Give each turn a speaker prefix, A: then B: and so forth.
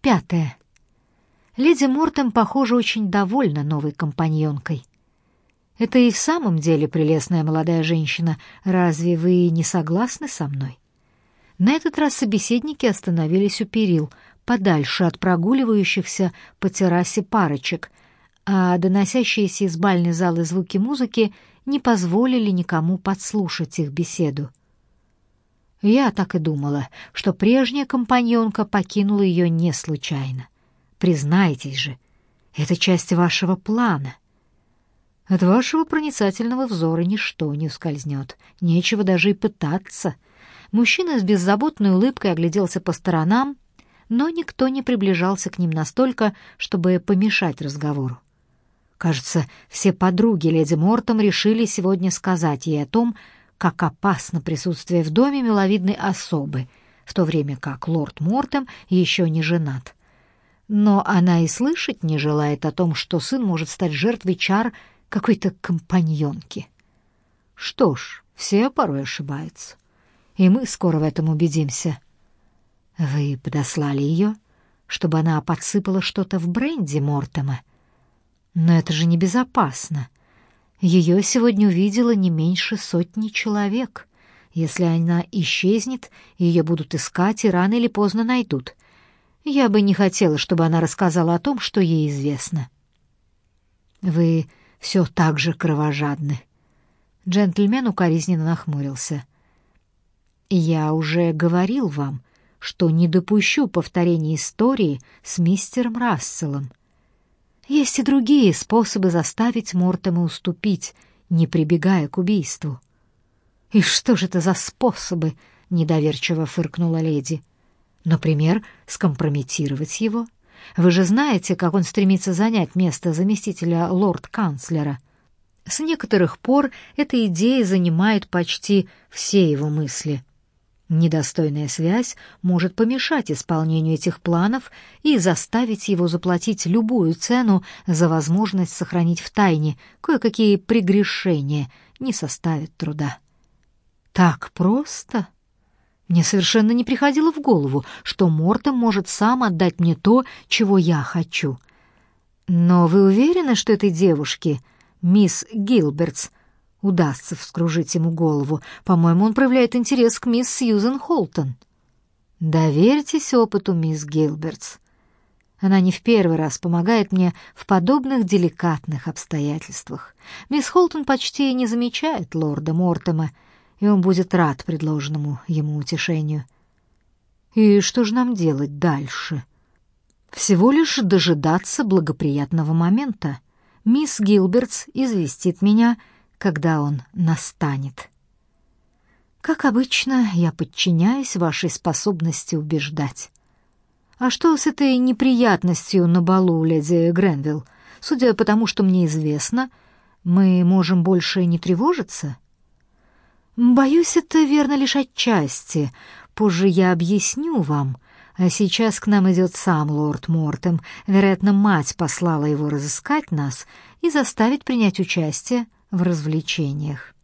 A: Пятое. Леди Мортем, похоже, очень довольна новой компаньонкой. Это и в самом деле прелестная молодая женщина. Разве вы не согласны со мной? На этот раз собеседники остановились у перил, подальше от прогуливающихся по террасе парочек, а доносящиеся из бальной залы звуки музыки не позволили никому подслушать их беседу. Я так и думала, что прежняя компаньонка покинула ее не случайно. Признайтесь же, это часть вашего плана. От вашего проницательного взора ничто не ускользнет, нечего даже и пытаться. Мужчина с беззаботной улыбкой огляделся по сторонам, но никто не приближался к ним настолько, чтобы помешать разговору. Кажется, все подруги леди Мортом решили сегодня сказать ей о том, как опасно присутствие в доме миловидной особы, в то время как лорд Мортом еще не женат. Но она и слышать не желает о том, что сын может стать жертвой чар какой-то компаньонки. Что ж, все порой ошибаются. И мы скоро в этом убедимся. Вы подослали ее, чтобы она подсыпала что-то в бренди Мортема? Но это же небезопасно. Ее сегодня увидело не меньше сотни человек. Если она исчезнет, ее будут искать и рано или поздно найдут. Я бы не хотела, чтобы она рассказала о том, что ей известно. Вы все так же кровожадны. Джентльмен укоризненно нахмурился. Я уже говорил вам, что не допущу повторения истории с мистером Расселом. Есть и другие способы заставить Мортема уступить, не прибегая к убийству. «И что же это за способы?» — недоверчиво фыркнула леди. «Например, скомпрометировать его. Вы же знаете, как он стремится занять место заместителя лорд-канцлера. С некоторых пор эта идея занимает почти все его мысли. Недостойная связь может помешать исполнению этих планов и заставить его заплатить любую цену за возможность сохранить в тайне кое-какие прегрешения, не составит труда. Так просто? Мне совершенно не приходило в голову, что Мортом может сам отдать мне то, чего я хочу. Но вы уверены, что этой девушке, мисс Гилбертс, удастся вскружить ему голову. По-моему, он проявляет интерес к мисс Сьюзен Холтон. Доверьтесь опыту мисс Гилбертс. Она не в первый раз помогает мне в подобных деликатных обстоятельствах. Мисс Холтон почти не замечает лорда Мортема, и он будет рад предложенному ему утешению. И что же нам делать дальше? Всего лишь дожидаться благоприятного момента. Мисс Гилбертс известит меня, когда он настанет. Как обычно, я подчиняюсь вашей способности убеждать. А что с этой неприятностью на балу, леди Гренвилл? Судя по тому, что мне известно, мы можем больше не тревожиться? Боюсь, это верно лишь отчасти. Позже я объясню вам. А сейчас к нам идет сам лорд Мортем. Вероятно, мать послала его разыскать нас и заставить принять участие в развлечениях.